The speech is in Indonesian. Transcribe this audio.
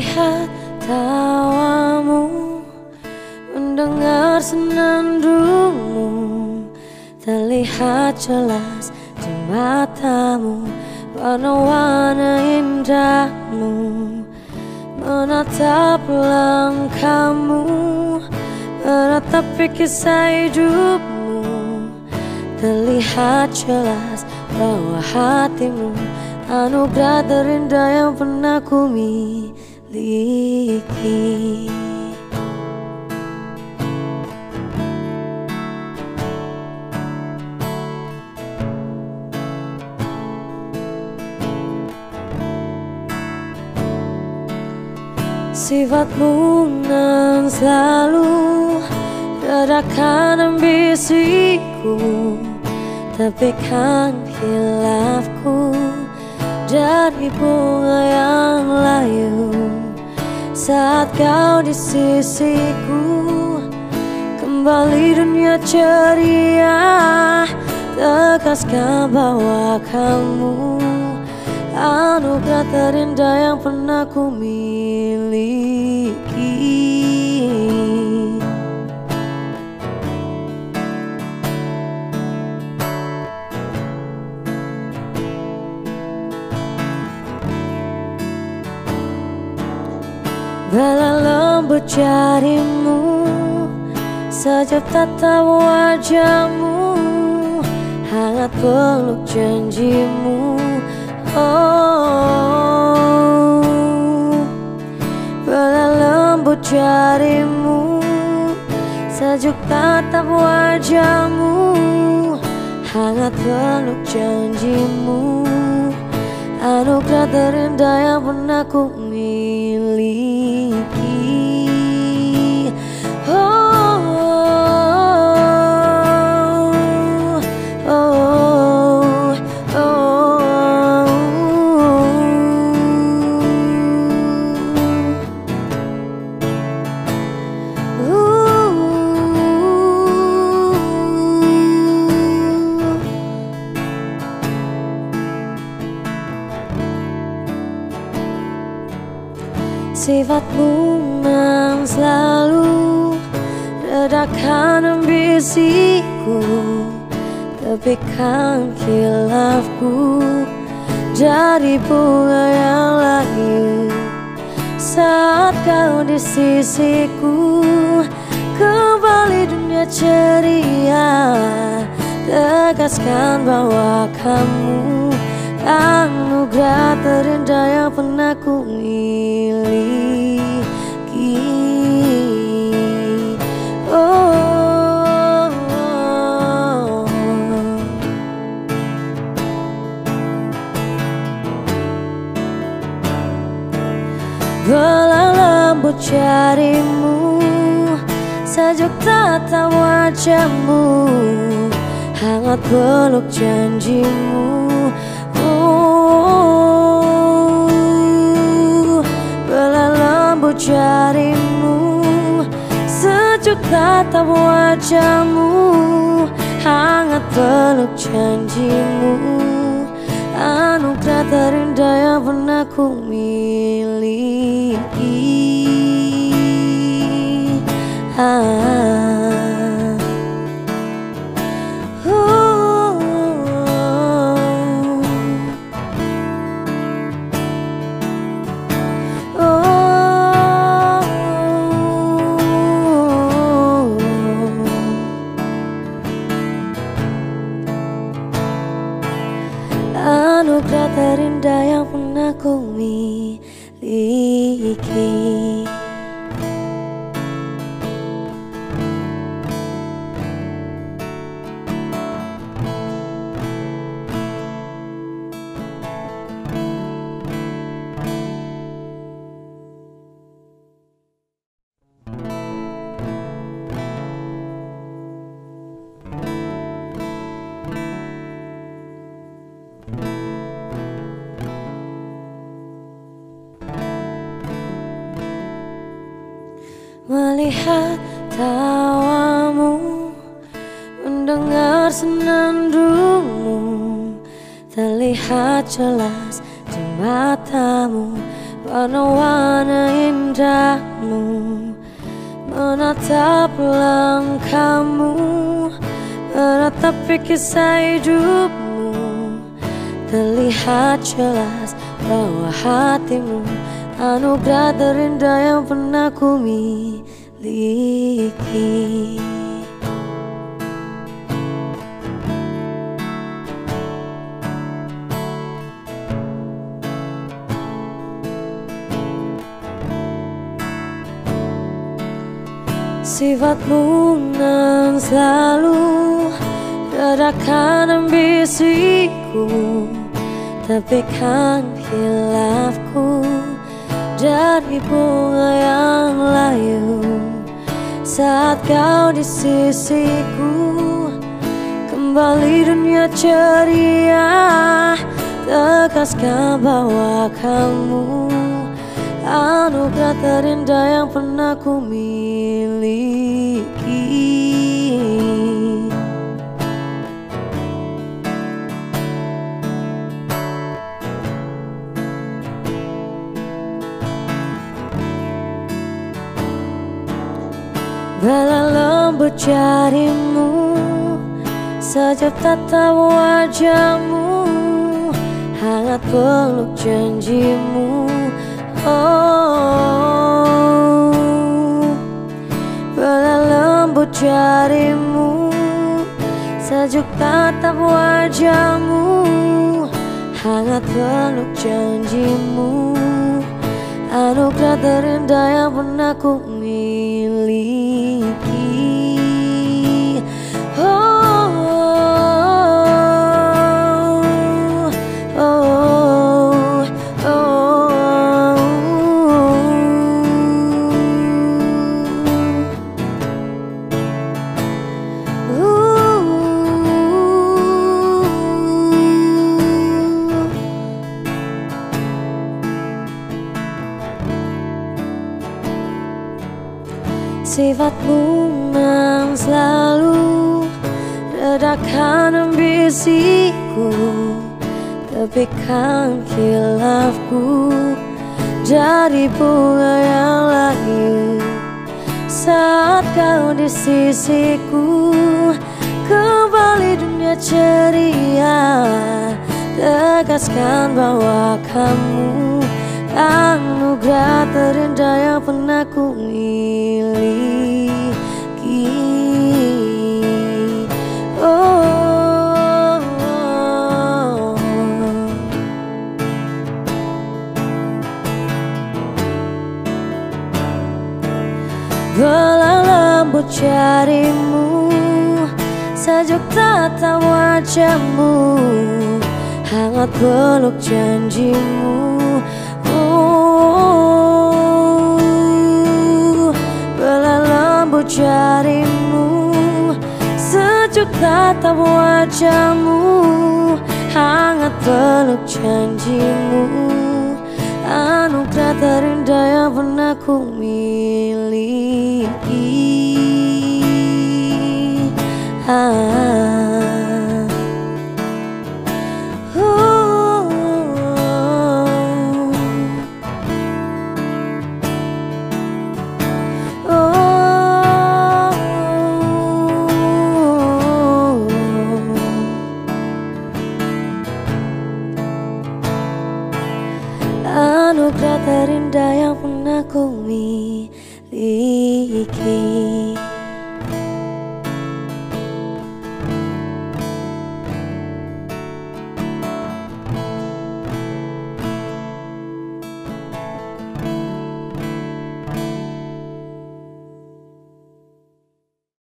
Melihat tawamu Mendengar senandungmu Terlihat jelas di matamu Warna-warna indahmu Menatap langkahmu Menatapi kisah hidupmu Terlihat jelas bahwa hatimu Anugerah terindah yang pernah ku miliki Sifatmu yang selalu Redakan ambisiku Tepikan hilafku dari bunga yang layu Saat kau di sisiku. Kembali dunia ceria Tegaskan bahwa kamu? Anugerah terindah yang pernah ku miliki jarimu Sejak tatap wajahmu Hangat peluk janjimu. Oh Bela lembut jarimu Sejuk tatap wajahmu Hangat peluk janjimu. Anugerah terindah yang pernah ku miliki Sifatmu yang selalu Redakan ambisiku Tepikan kilafku Dari bunga yang layu Saat kau di sisiku Kembali dunia ceria Tegaskan bahwa kamu Anugerah terindah yang pernah ku miliki oh, oh. Lembut jarimu Sejuk tatap wajahmu Hangat peluk janjimu jarimu Sejuk tatap wajahmu Hangat peluk janjimu Anugerah terindah yang pernah ku miliki ah. Miliki senandungmu Terlihat jelas di matamu Warna-warna indahmu Menatap langkahmu Menatap kisah hidupmu. Terlihat jelas bahwa hatimu Anugerah terindah yang pernah ku miliki Sifatmu yang selalu Redakan ambisiku Tepikan hilafku Dari bunga yang layu Saat kau di sisiku Kembali dunia ceria Tegaskan bahwa kamu Anugerah terindah yang pernah ku miliki. Bela lembut jarimu Sejak tatap wajahmu Hangat peluk janjimu Oh, lembut jarimu Sejuk tatap wajahmu Hangat peluk janjimu. Anugerah terindah yang pernah ku miliki Sifatmu yang selalu Redakan ambisiku Tepikan kilafku Dari bunga yang layu Saat kau di sisiku Kembali dunia ceria Tegaskan bahwa kamu Anugerah terindah yang pernah ku miliki. Oh, oh, lembut jarimu Sejuk tatap wajahmu Hangat peluk janjimu jarimu Sejuk tatap wajahmu Hangat peluk janjimu Anugerah terindah yang pernah ku miliki ah. King.